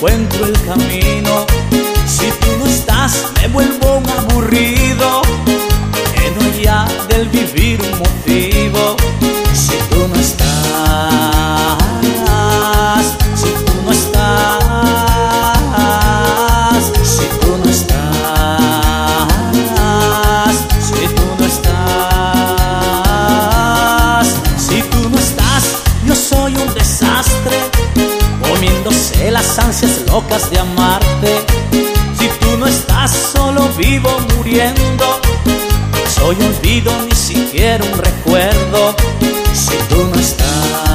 encuentro el camino. Si tú no estás, me vuelvo un aburrido. En no del vivir un motivo. ansias locas de amarte. Si tú no estás, solo vivo muriendo. Soy olvido, ni siquiera un recuerdo. Si tú no estás.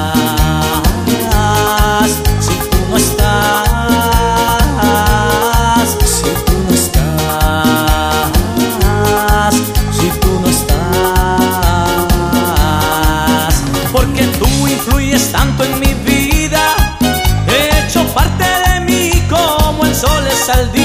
al día.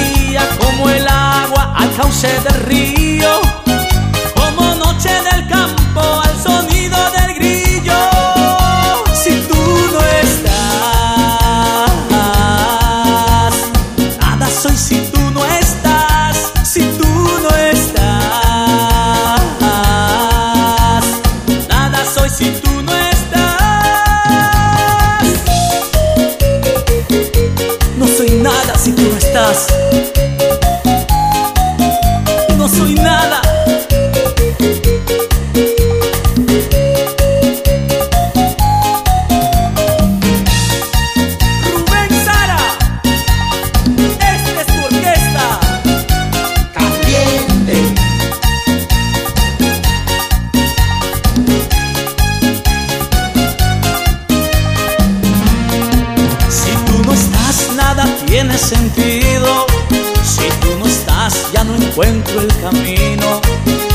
encuentro el camino.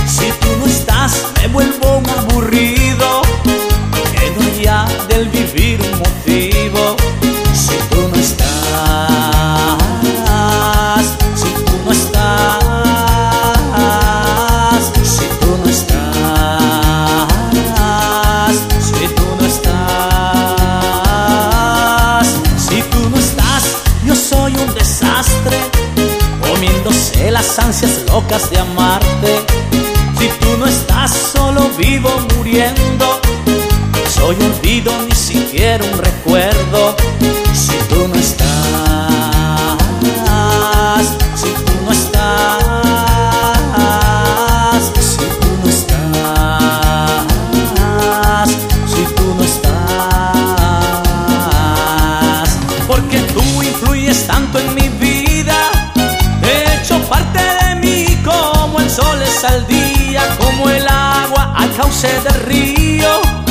Si tú no estás, me vuelvo un aburrido, que no ya del vivir. ansias locas de amarte. Si tú no estás solo vivo muriendo, soy hundido ni siquiera un recuerdo. Si tú no estás, si tú no estás, si tú no estás, si tú no estás. al día como el agua al cauce del río.